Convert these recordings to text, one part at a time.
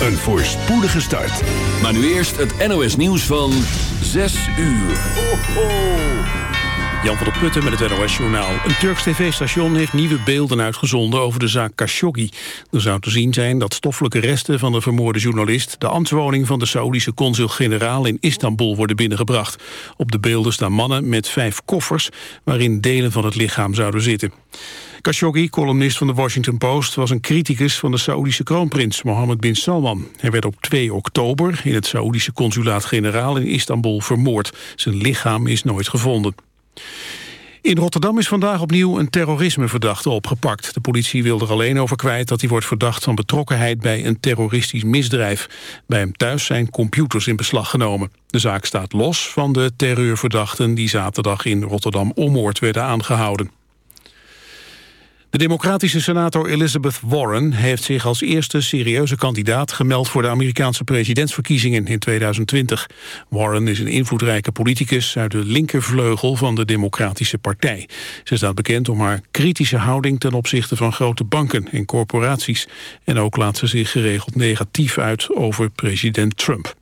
een voorspoedige start. Maar nu eerst het NOS nieuws van 6 uur. Ho, ho. Jan van der Putten met het NOS-journaal. Een Turks tv-station heeft nieuwe beelden uitgezonden over de zaak Khashoggi. Er zou te zien zijn dat stoffelijke resten van de vermoorde journalist... de ambtswoning van de Saoedische consul-generaal in Istanbul worden binnengebracht. Op de beelden staan mannen met vijf koffers... waarin delen van het lichaam zouden zitten. Khashoggi, columnist van de Washington Post... was een criticus van de Saoedische kroonprins Mohammed bin Salman. Hij werd op 2 oktober in het Saoedische consulaat-generaal in Istanbul vermoord. Zijn lichaam is nooit gevonden. In Rotterdam is vandaag opnieuw een terrorismeverdachte opgepakt. De politie wil er alleen over kwijt dat hij wordt verdacht van betrokkenheid bij een terroristisch misdrijf. Bij hem thuis zijn computers in beslag genomen. De zaak staat los van de terreurverdachten die zaterdag in Rotterdam-Ommoord werden aangehouden. De democratische senator Elizabeth Warren heeft zich als eerste serieuze kandidaat gemeld voor de Amerikaanse presidentsverkiezingen in 2020. Warren is een invloedrijke politicus uit de linkervleugel van de Democratische Partij. Ze staat bekend om haar kritische houding ten opzichte van grote banken en corporaties. En ook laat ze zich geregeld negatief uit over president Trump.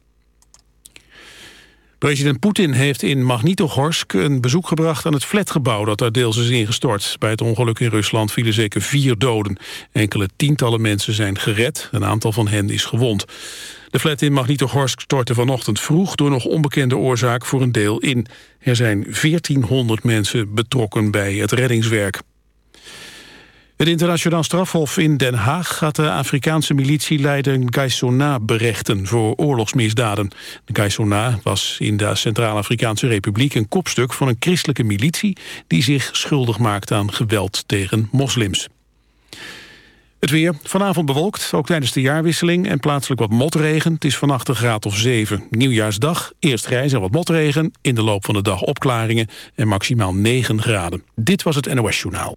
President Poetin heeft in Magnitogorsk een bezoek gebracht aan het flatgebouw dat daar deels is ingestort. Bij het ongeluk in Rusland vielen zeker vier doden. Enkele tientallen mensen zijn gered, een aantal van hen is gewond. De flat in Magnitogorsk stortte vanochtend vroeg door nog onbekende oorzaak voor een deel in. Er zijn 1400 mensen betrokken bij het reddingswerk. Het internationaal strafhof in Den Haag gaat de Afrikaanse militieleider Gaisona berechten voor oorlogsmisdaden. De Gaisona was in de Centraal-Afrikaanse Republiek een kopstuk van een christelijke militie die zich schuldig maakt aan geweld tegen moslims. Het weer. Vanavond bewolkt, ook tijdens de jaarwisseling... en plaatselijk wat motregen. Het is vannacht een graad of 7. Nieuwjaarsdag, eerst grijs en wat motregen. In de loop van de dag opklaringen en maximaal 9 graden. Dit was het NOS Journaal.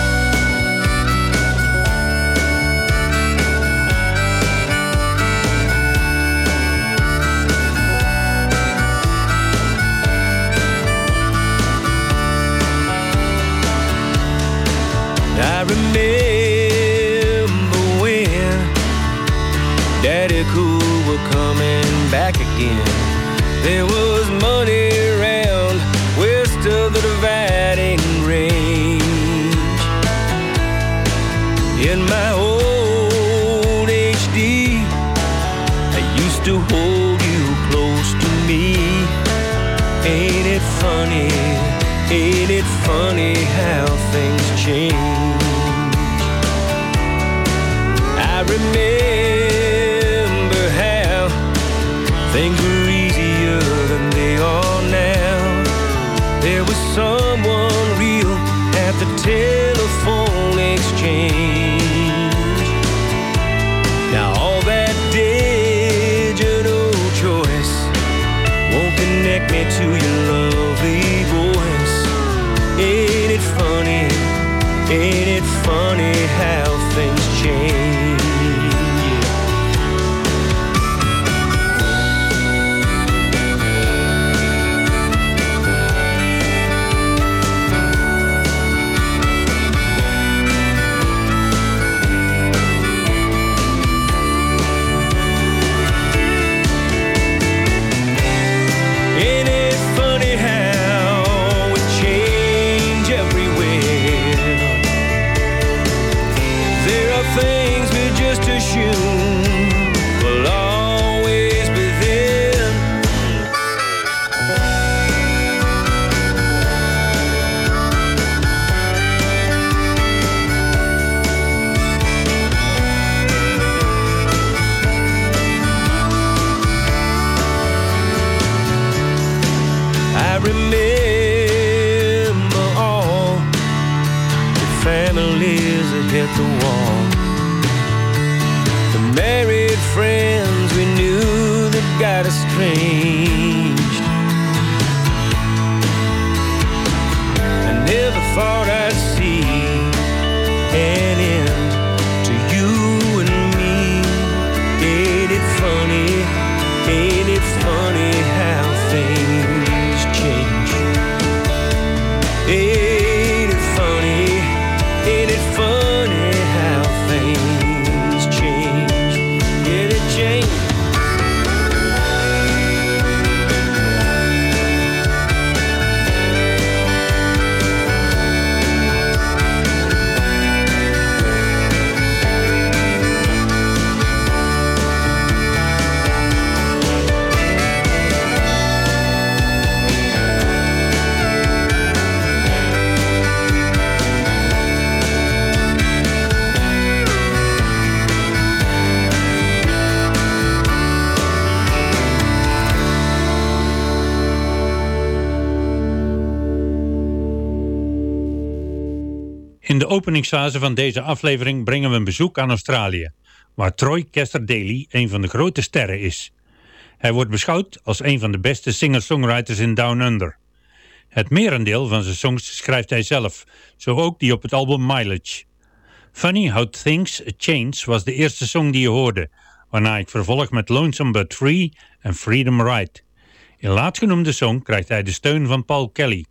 I remember when Daddy Cool coming back again. There was money around west of the dividing range. In my old HD, I used to hold you close to me. Ain't it funny? Ain't it funny how things change? Telephone exchange. Now all that digital choice won't connect me to your openingsfase van deze aflevering brengen we een bezoek aan Australië, waar Troy Kester Daly een van de grote sterren is. Hij wordt beschouwd als een van de beste singer-songwriters in Down Under. Het merendeel van zijn songs schrijft hij zelf, zo ook die op het album Mileage. Funny How Things Change was de eerste song die je hoorde, waarna ik vervolg met Lonesome But Free en Freedom Ride. In laatstgenoemde song krijgt hij de steun van Paul Kelly.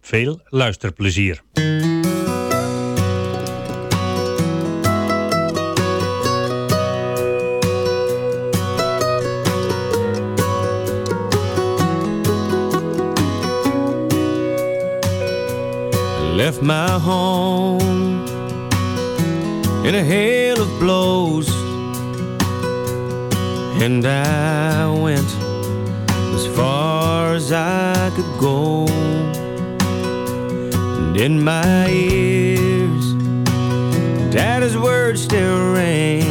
Veel luisterplezier. Left my home in a hail of blows, and I went as far as I could go. And in my ears, Daddy's words still ring.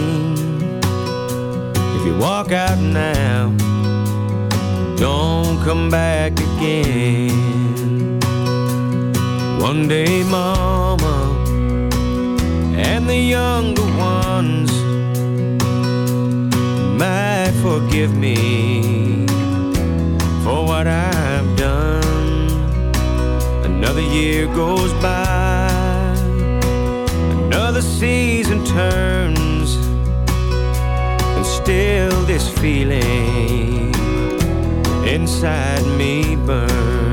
If you walk out now, don't come back again. One day, Mama and the younger ones might forgive me for what I've done. Another year goes by, another season turns, and still this feeling inside me burns.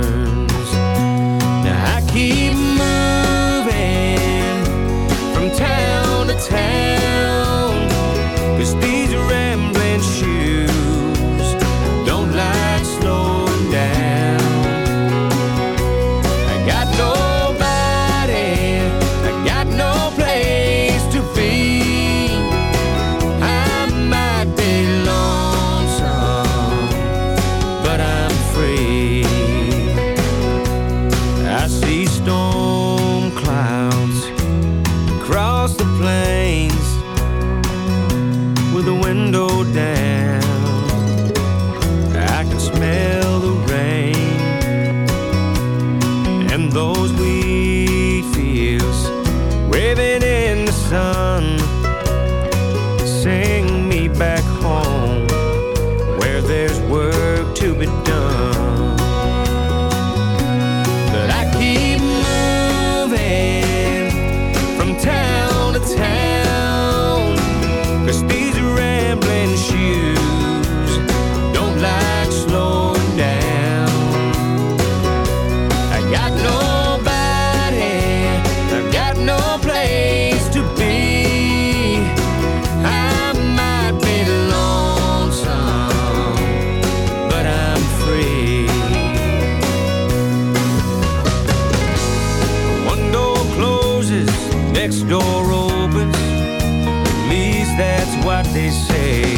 pretend next door opens. At least that's what they say.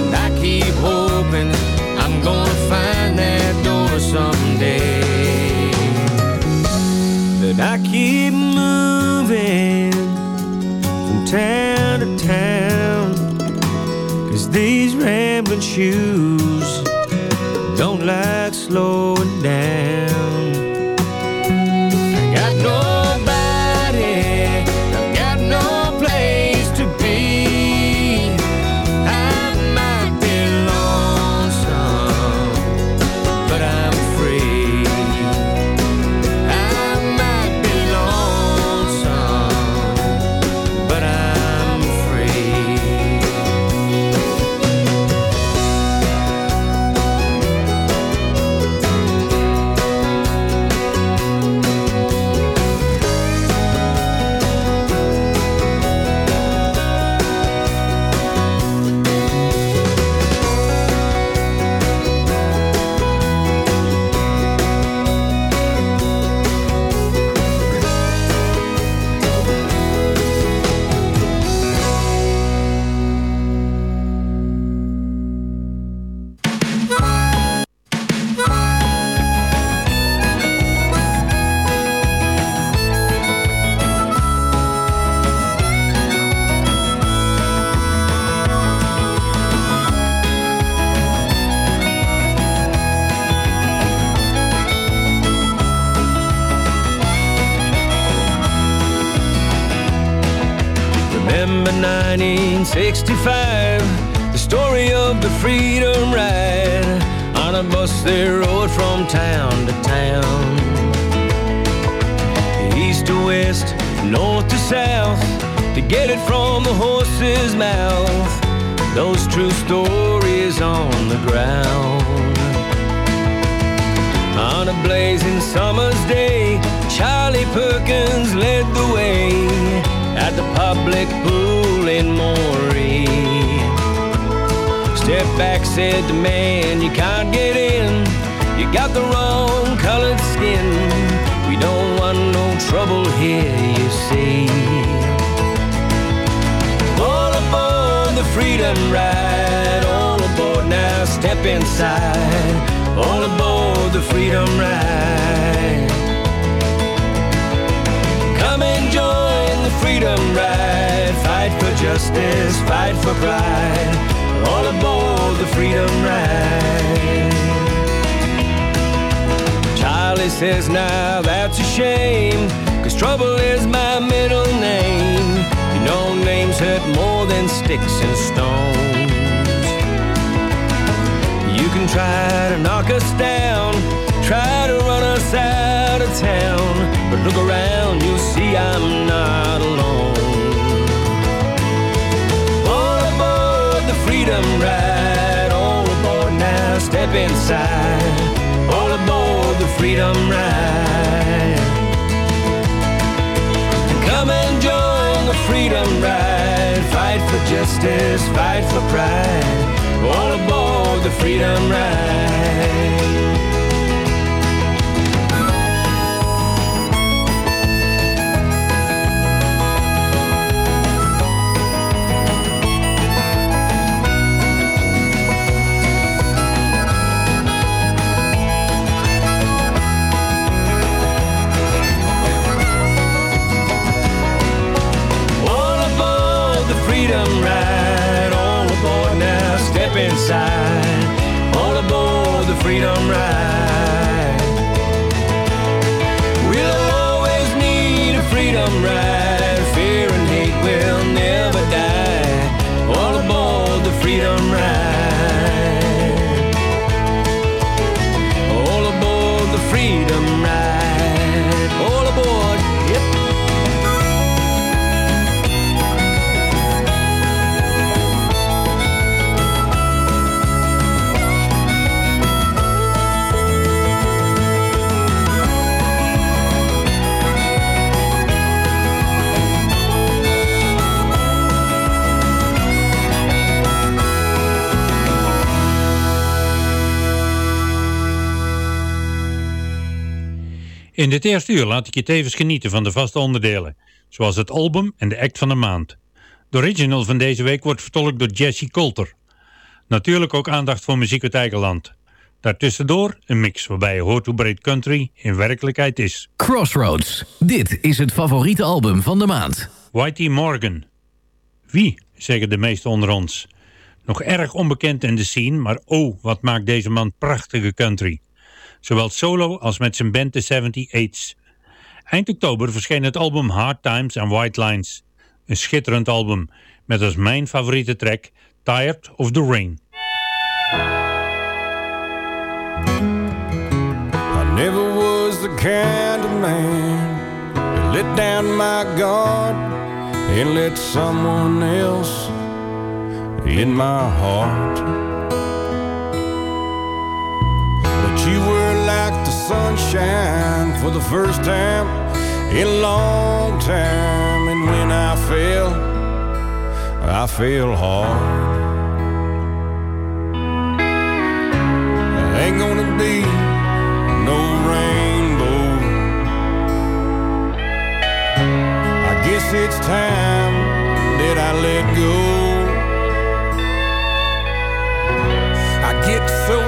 And I keep hoping I'm gonna find that door someday. But I keep moving from town to town. Cause these rambling shoes don't like slowing down. 1965, the story of the freedom ride. On a bus they rode from town to town. East to west, north to south, to get it from the horse's mouth. Those true stories on the ground. On a blazing summer's day, Charlie Perkins led the way at the public pool in Moree. Step back, said the man, you can't get in. You got the wrong colored skin. We don't want no trouble here, you see. All aboard the freedom ride, all aboard now, step inside. All aboard the freedom ride. Come and join the freedom ride. Fight for justice, fight for pride. All aboard the freedom ride. Charlie says, now that's a shame. Cause trouble is my middle name. You know, names hurt more than sticks and stones. You can try to knock us down, try to run us out of town. But look around, you'll see I'm not alone. Step inside. All aboard the freedom ride. Come and join the freedom ride. Fight for justice, fight for pride. All aboard the freedom ride. Dit eerste uur laat ik je tevens genieten van de vaste onderdelen, zoals het album en de act van de maand. De original van deze week wordt vertolkt door Jesse Coulter. Natuurlijk ook aandacht voor muziek uit eigen land. Daartussendoor een mix waarbij je hoort hoe breed country in werkelijkheid is. Crossroads. Dit is het favoriete album van de maand. Whitey Morgan. Wie, zeggen de meesten onder ons. Nog erg onbekend in de scene, maar oh, wat maakt deze man prachtige country. Zowel solo als met zijn band The 78's. Eind oktober verscheen het album Hard Times and White Lines. Een schitterend album, met als mijn favoriete track Tired of the Rain. I never was the kind of man to let down my guard and let someone else in my heart. But you sunshine for the first time in a long time, and when I fell, I fell hard. Ain't gonna be no rainbow. I guess it's time that I let go. I get so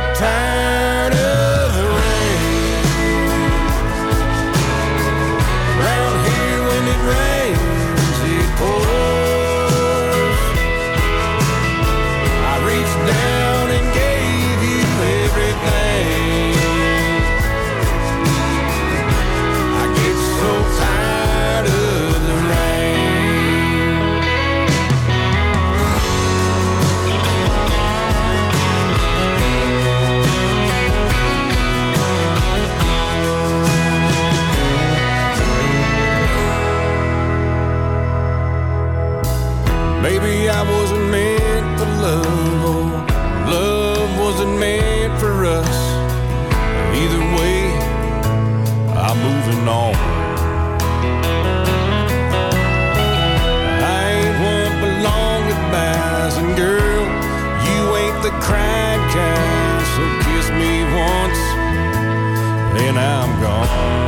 Bye.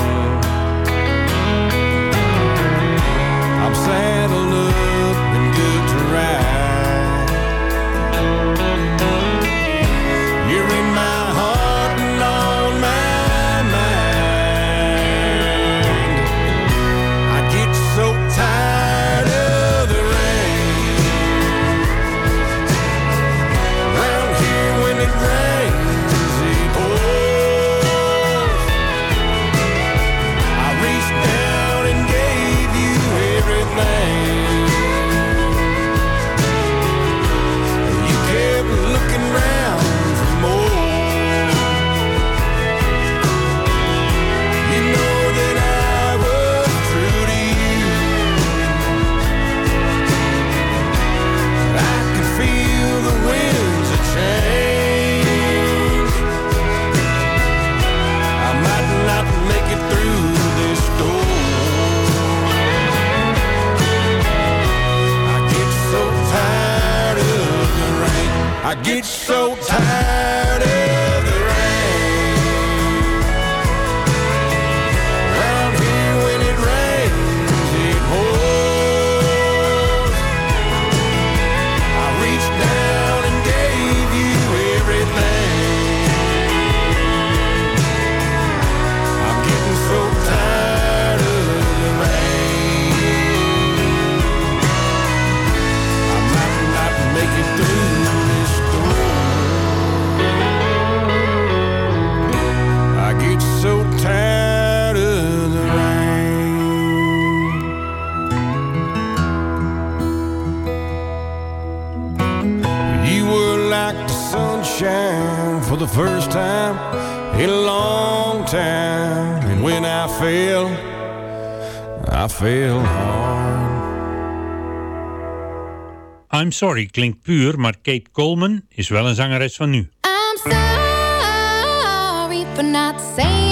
Sunshine for the first time in a long time. And when I fell, I fell hard. I'm Sorry klinkt puur, maar Kate Coleman is wel een zangeres van nu. I'm sorry for not saying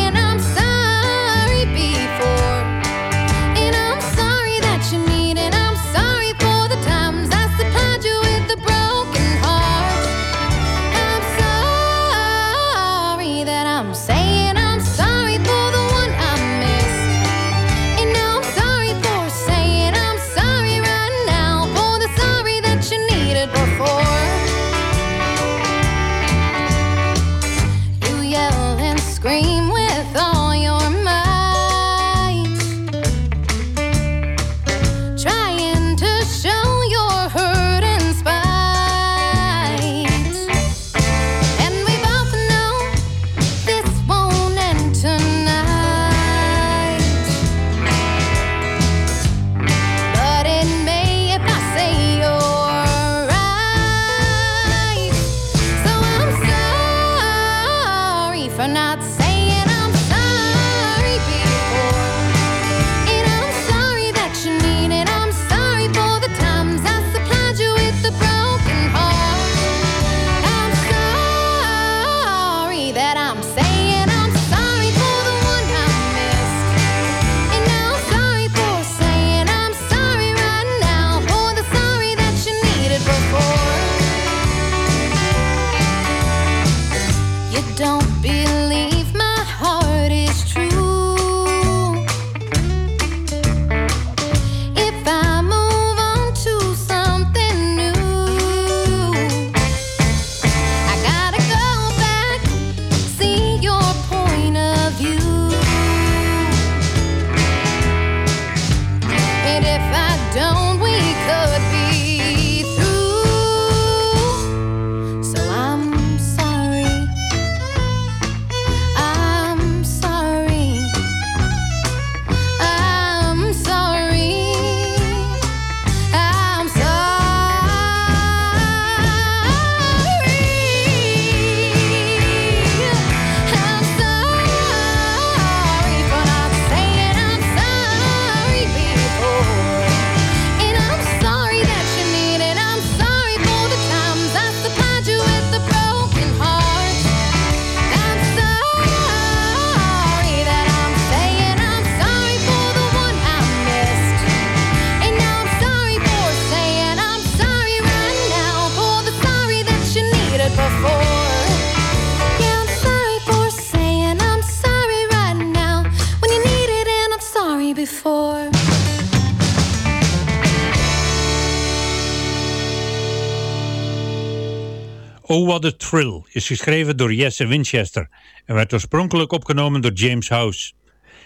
A Thrill is geschreven door Jesse Winchester en werd oorspronkelijk opgenomen door James House.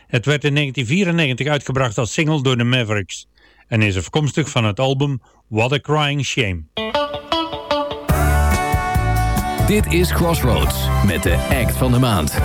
Het werd in 1994 uitgebracht als single door de Mavericks en is afkomstig van het album What a Crying Shame. Dit is Crossroads met de act van de maand.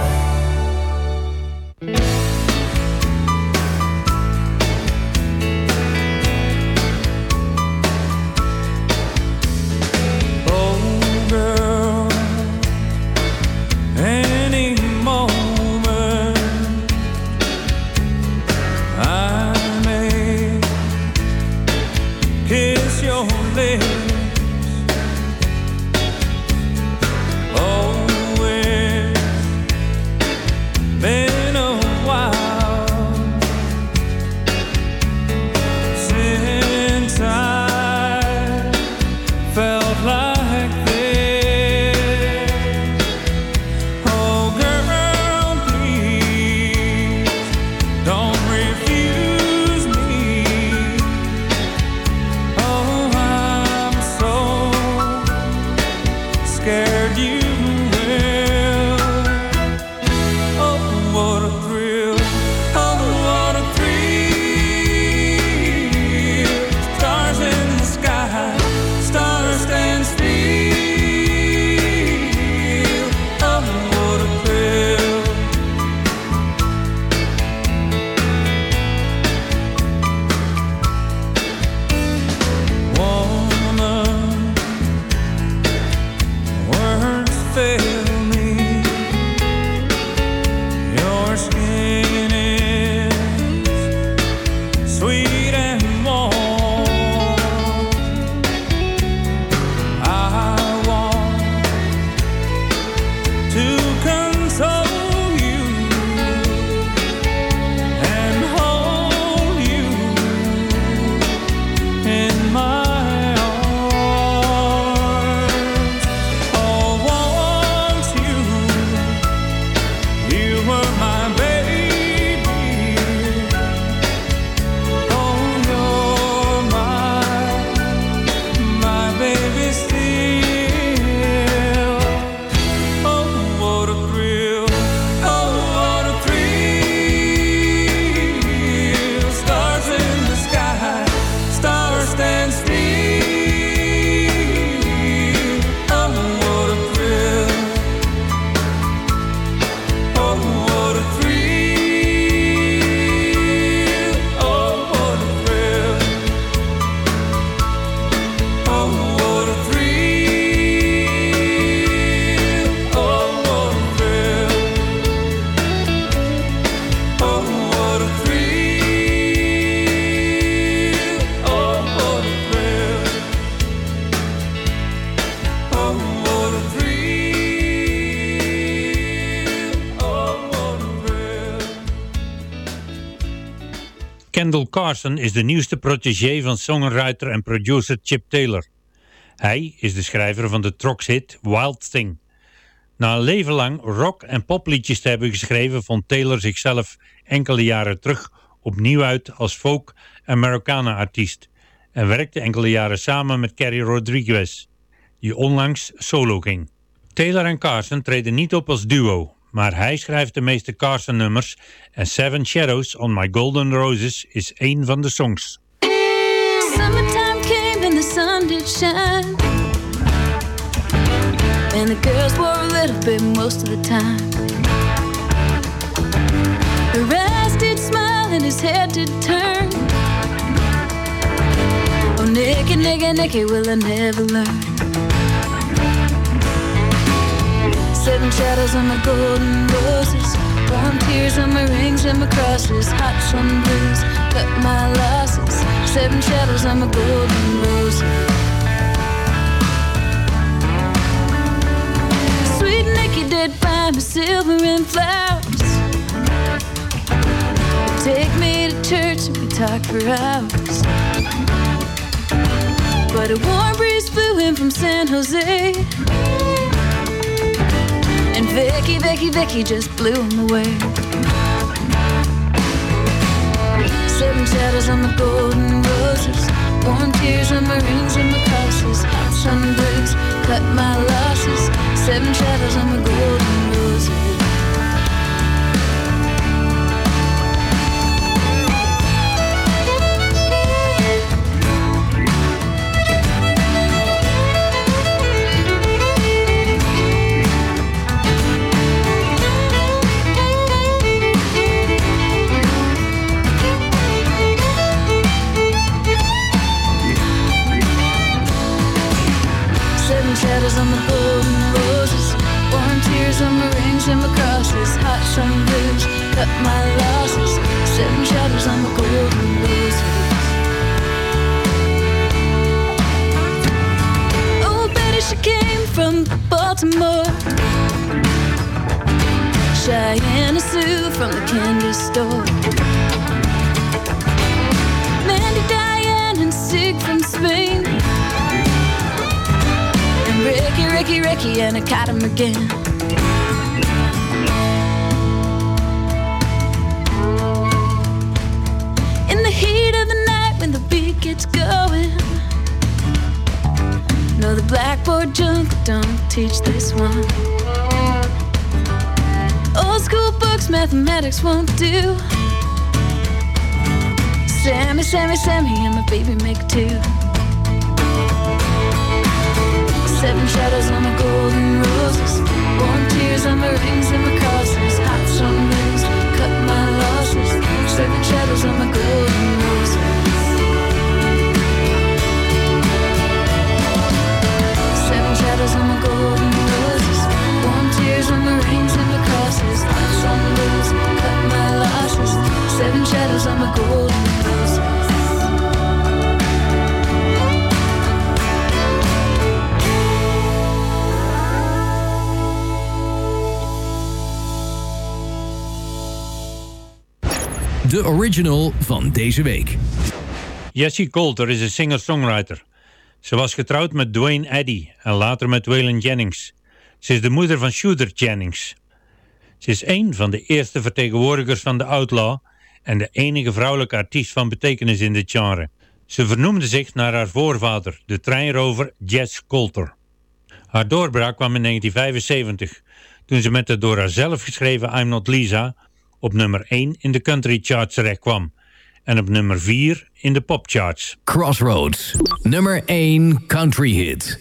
Carson is de nieuwste protégé van songwriter en producer Chip Taylor. Hij is de schrijver van de Trox-hit Wild Thing. Na een leven lang rock- en popliedjes te hebben geschreven... vond Taylor zichzelf enkele jaren terug opnieuw uit als folk- Americana-artiest... en werkte enkele jaren samen met Carrie Rodriguez, die onlangs solo ging. Taylor en Carson treden niet op als duo... maar hij schrijft de meeste Carson-nummers... en Seven Shadows on My Golden Roses is één van de songs. Summertime came and the sun did shine. And the girls wore a little bit most of the time. Her eyes did smile and his head did turn. Oh, Nicky, Nicky, Nicky, will I never learn? Seven shadows on my golden roses. Warm tears on my rings and my crosses. Hot sun breeze, cut my losses. Seven shadows on my golden roses. Sweet Nicky did find me silver and flowers. Take me to church and we talked for hours. But a warm breeze flew in from San Jose. Vicky, Vicky, Vicky just blew him away. Seven shadows on the golden roses. Warm tears on my rings and my crosses. Hot sun breaks, cut my losses. Seven shadows on my golden roses. Shadows on my golden roses. Warm tears on my rings and my crosses. Hot sun blues, cut my losses. Seven shadows on my golden roses. Oh, Betty, she came from Baltimore. Cheyenne Sue from the candy store. Ricky, Ricky, and I caught him again. In the heat of the night when the beat gets going. No, the blackboard junk don't teach this one. Old school books, mathematics won't do. Sammy, Sammy, Sammy, and my baby make two. Seven shadows on my golden roses. Warm tears on my rings and my crosses. Hot sun rays cut my losses. Seven shadows on my golden roses. Seven shadows on my golden roses. Warm tears on my rings and my crosses. Hot sun rays cut my losses. Seven shadows on my golden roses. De original van deze week. Jessie Coulter is een singer-songwriter. Ze was getrouwd met Dwayne Eddy en later met Waylon Jennings. Ze is de moeder van Shooter Jennings. Ze is een van de eerste vertegenwoordigers van de outlaw en de enige vrouwelijke artiest van betekenis in dit genre. Ze vernoemde zich naar haar voorvader, de treinrover Jess Coulter. Haar doorbraak kwam in 1975, toen ze met de door haarzelf geschreven I'm Not Lisa op nummer 1 in de country charts terecht kwam en op nummer 4 in de popcharts. Crossroads, nummer 1 country hit.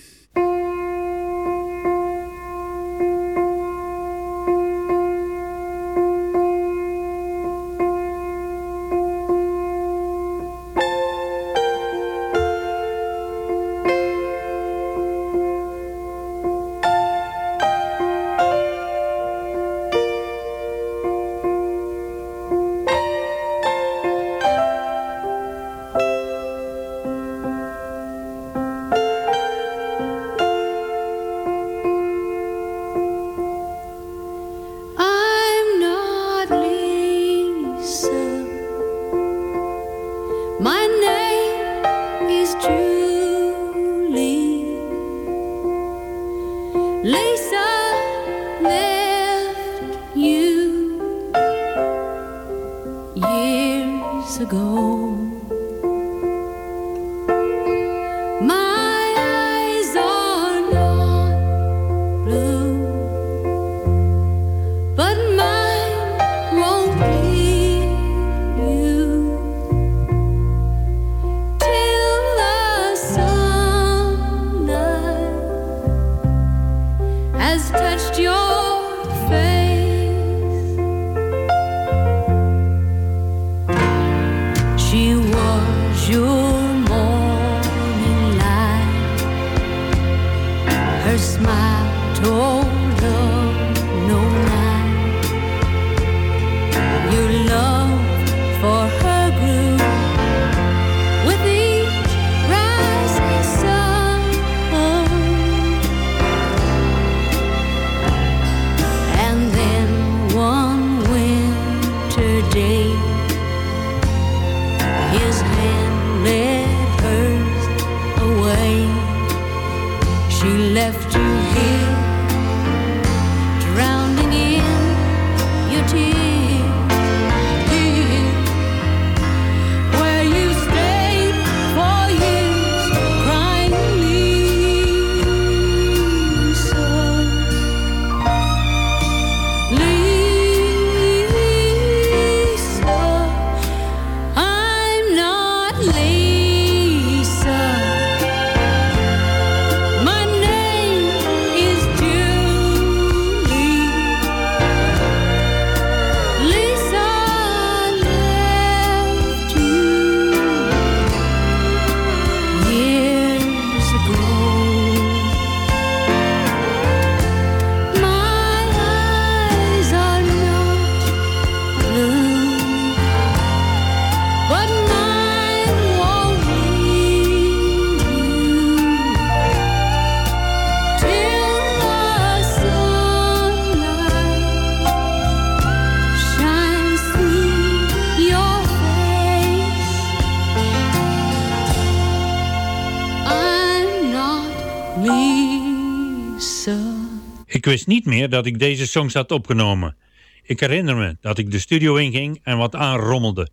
Niet meer dat ik deze songs had opgenomen. Ik herinner me dat ik de studio inging en wat aanrommelde.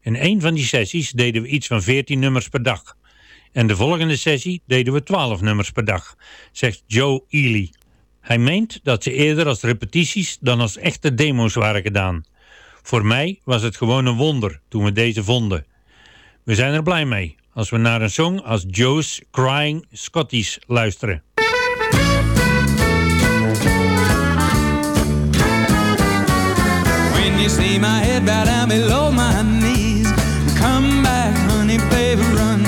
In een van die sessies deden we iets van 14 nummers per dag. En de volgende sessie deden we 12 nummers per dag, zegt Joe Ely. Hij meent dat ze eerder als repetities dan als echte demo's waren gedaan. Voor mij was het gewoon een wonder toen we deze vonden. We zijn er blij mee als we naar een song als Joe's Crying Scotties luisteren. See my head bow down below my knees, come back, honey, baby, run.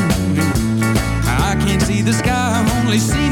I can't see the sky, I only see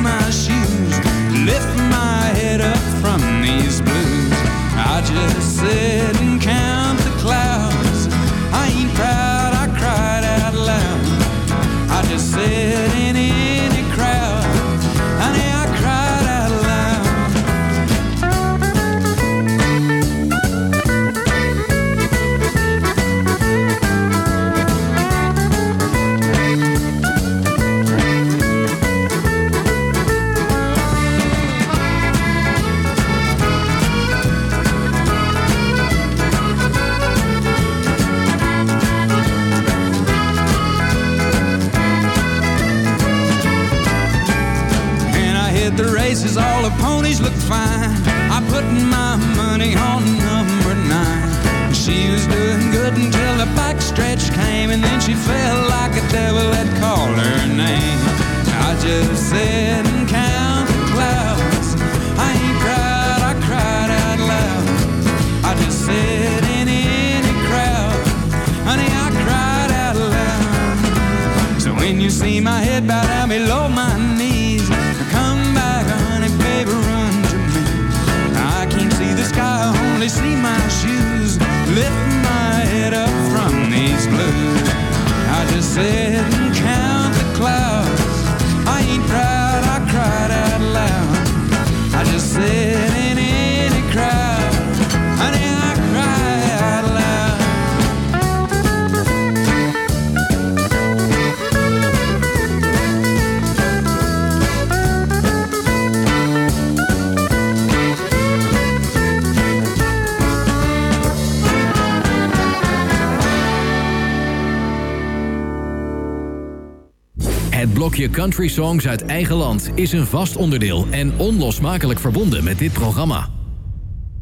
blokje Country Songs uit eigen land is een vast onderdeel en onlosmakelijk verbonden met dit programma.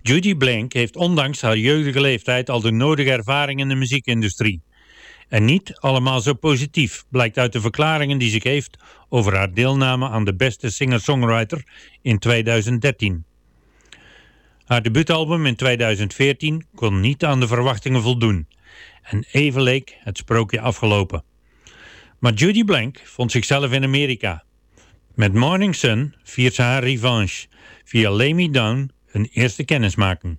Judy Blank heeft ondanks haar jeugdige leeftijd al de nodige ervaring in de muziekindustrie. En niet allemaal zo positief, blijkt uit de verklaringen die ze geeft over haar deelname aan de beste singer-songwriter in 2013. Haar debuutalbum in 2014 kon niet aan de verwachtingen voldoen. En even leek het sprookje afgelopen. Maar Judy Blank vond zichzelf in Amerika. Met Morning Sun viert ze haar revanche via Lay Me Down een eerste kennismaking.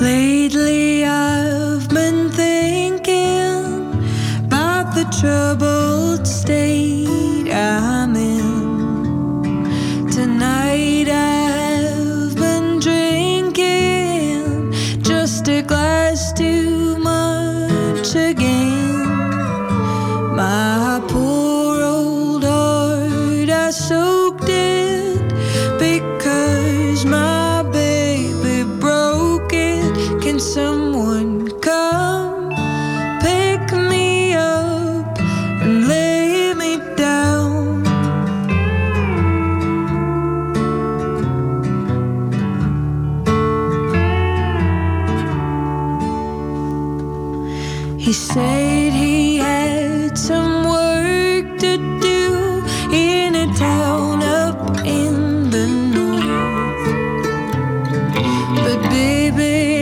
Lately, I've been thinking about the troubled state said he had some work to do in a town up in the north. But baby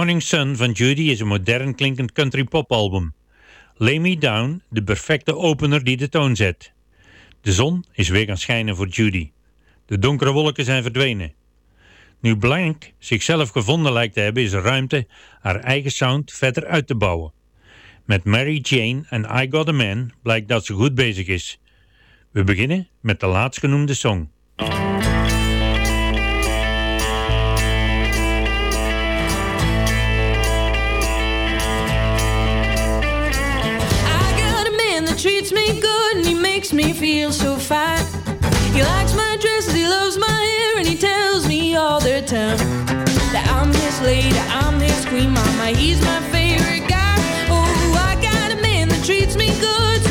Morning Sun van Judy is een modern klinkend country popalbum. Lay Me Down, de perfecte opener die de toon zet. De zon is weer gaan schijnen voor Judy. De donkere wolken zijn verdwenen. Nu Blank zichzelf gevonden lijkt te hebben, is er ruimte haar eigen sound verder uit te bouwen. Met Mary Jane en I Got A Man blijkt dat ze goed bezig is. We beginnen met de laatstgenoemde song. makes me feel so fine. He likes my dresses, he loves my hair, and he tells me all the time that I'm his lady, I'm his queen mama. He's my favorite guy. Oh, I got a man that treats me good.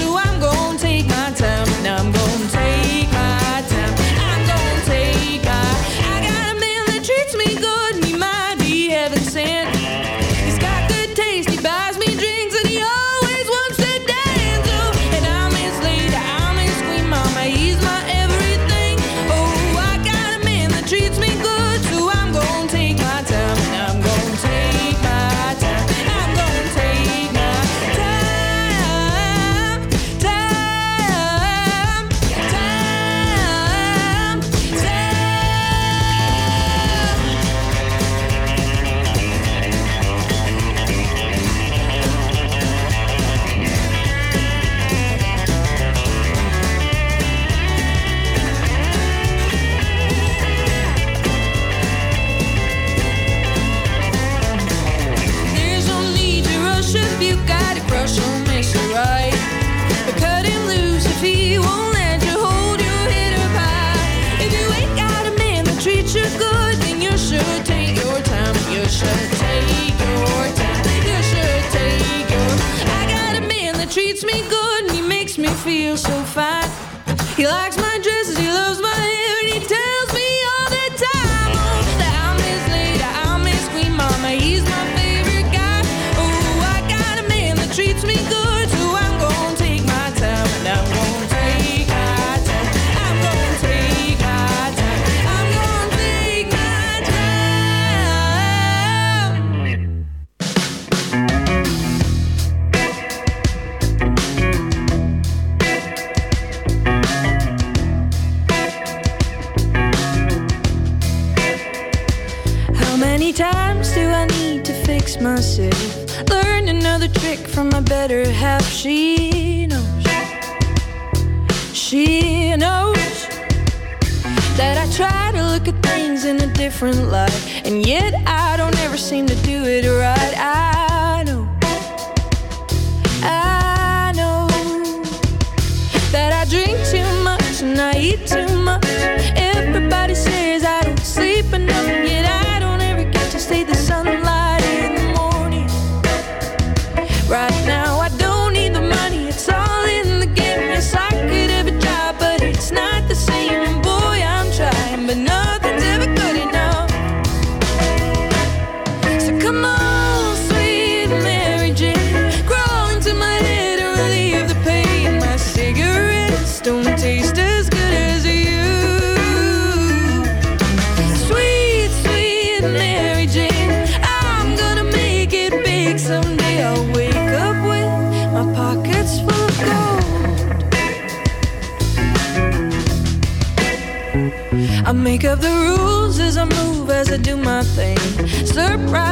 even.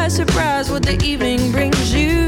surprise what the evening brings you.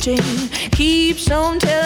keeps on telling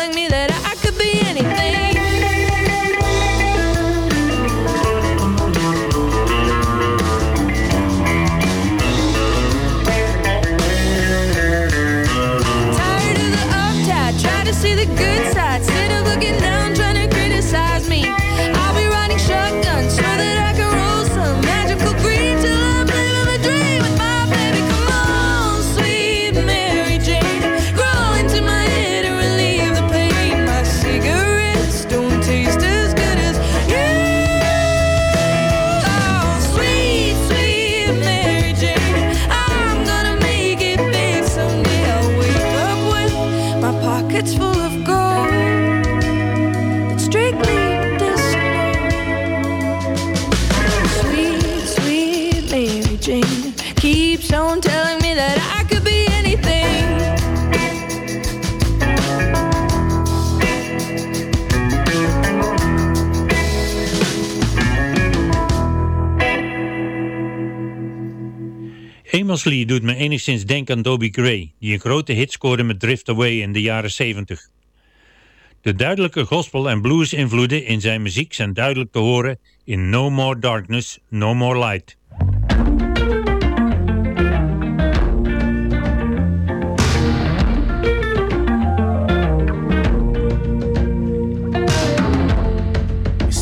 Honestly doet me enigszins denken aan Dobie Gray, die een grote hit scoorde met Drift Away in de jaren 70. De duidelijke gospel- en blues-invloeden in zijn muziek zijn duidelijk te horen in No More Darkness, No More Light.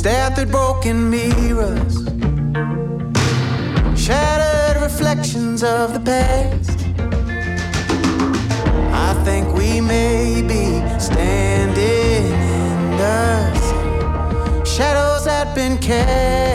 That broken me things of the past. I think we may be standing in the shadows that been cast.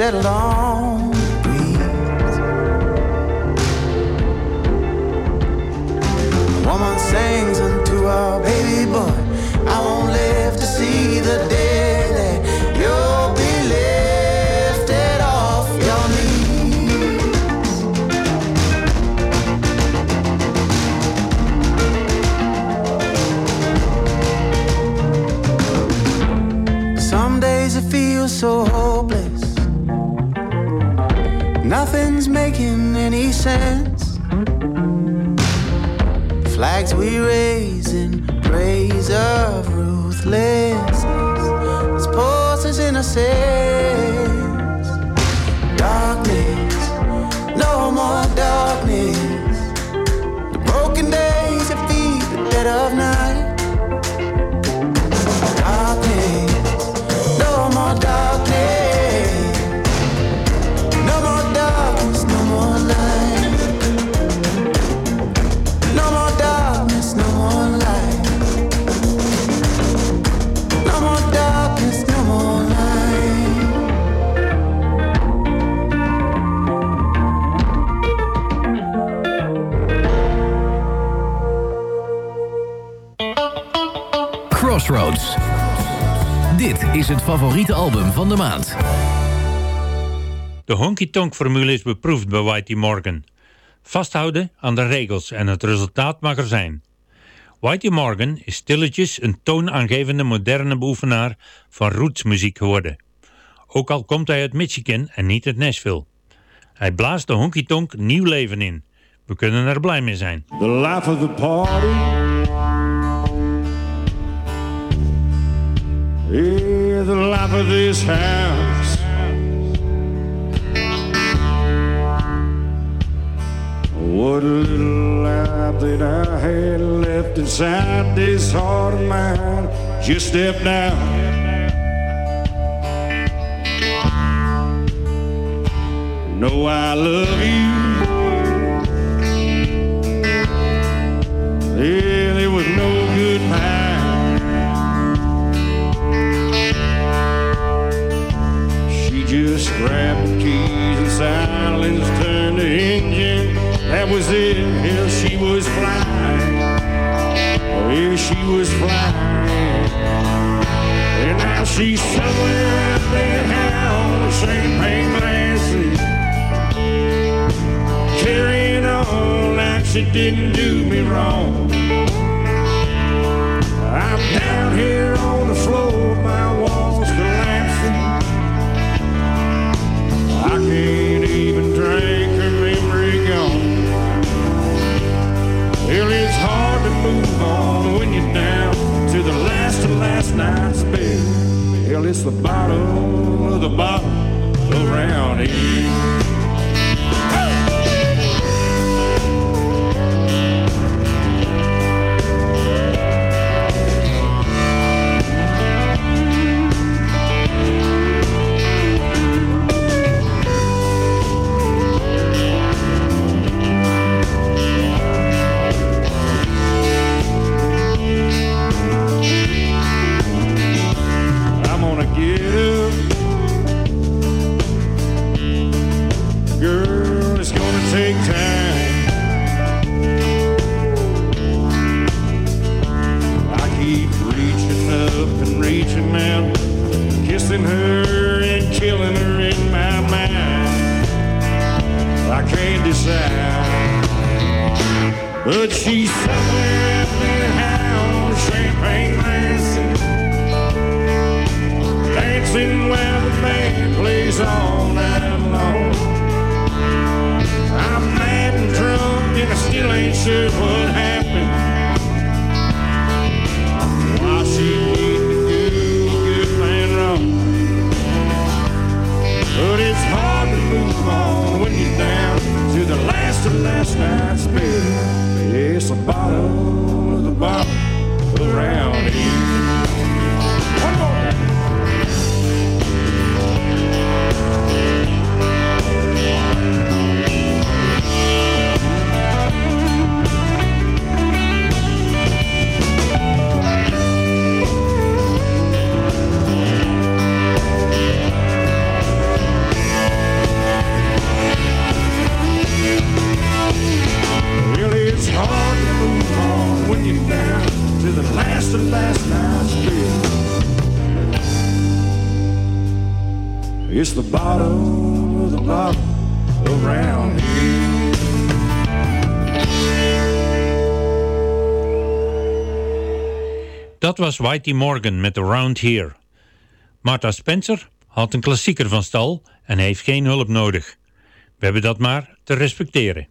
settled on. sense. Flags we raise in praise of ruthlessness. This pulse is innocent. is het favoriete album van de maand. De honky-tonk-formule is beproefd bij Whitey Morgan. Vasthouden aan de regels en het resultaat mag er zijn. Whitey Morgan is stilletjes een toonaangevende moderne beoefenaar van rootsmuziek geworden. Ook al komt hij uit Michigan en niet uit Nashville. Hij blaast de honky-tonk nieuw leven in. We kunnen er blij mee zijn. The of the party. The life of this house. What little life that I had left inside this heart of mine just stepped out. Know I love you. Yeah, there was no good just grabbed the keys and silence turned the engine. That was it. Yeah, she was flying. Yeah, she was flying. And now she's somewhere up there now, champagne glasses. Carrying on like she didn't do me wrong. I'm down here on the floor, my Hell, it's the bottom of the bottom around here. antes. Was Whitey Morgan met Around Here. Martha Spencer had een klassieker van stal en heeft geen hulp nodig. We hebben dat maar te respecteren.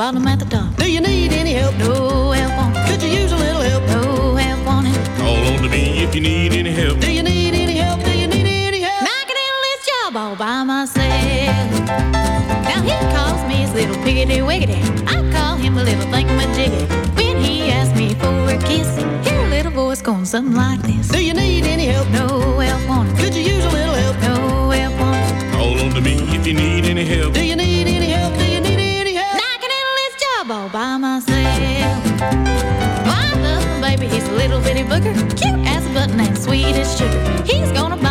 Bottom at the top. Do you need any help? No help on it. Could you use a little help? No help on it. Call on to me if you need any help. Do you need any help? Do you need any help? I can handle this job all by myself. Now he calls me his little piggity wiggity. I call him a little thingamajiggy. When he asks me for a kiss, hear a little voice going something like this. Do you need any help? No help on it. Could you use a little help? No help on it. Call on to me if you need any help. Booger, cute as a button and sweet as sugar. He's gonna buy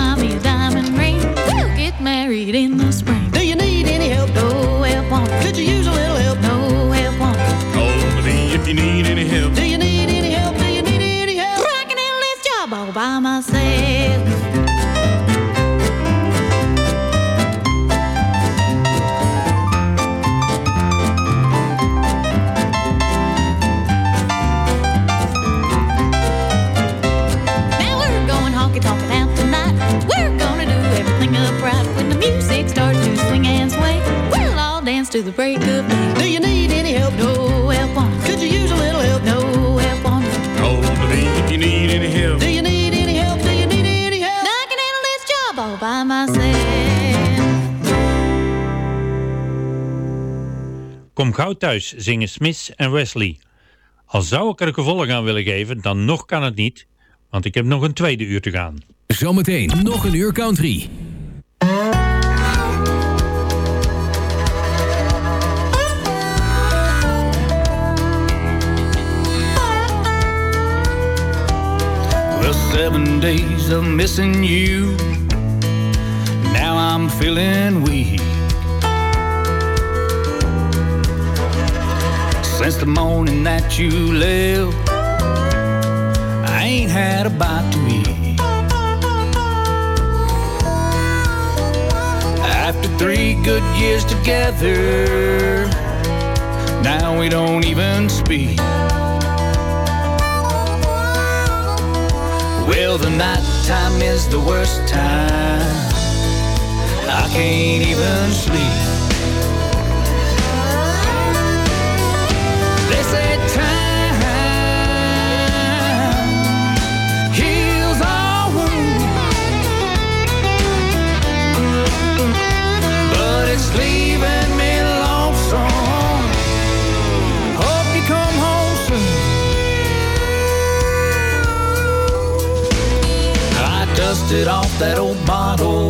to the break of day. Do you need any help? No help on. Could you use a little help? No help on. Call to me if you need any help. Do you need any help? Do you need any help? I can handle this job all by myself. Kom gauw thuis, zingen Smith en Wesley. Al zou ik er gevolg aan willen geven, dan nog kan het niet, want ik heb nog een tweede uur te gaan. Zometeen nog een uur country. Well, seven days of missing you. Now I'm feeling weak. Since the morning that you left, I ain't had a bite to eat. After three good years together, now we don't even speak. Well, the night time is the worst time. I can't even sleep. They say dusted off that old bottle,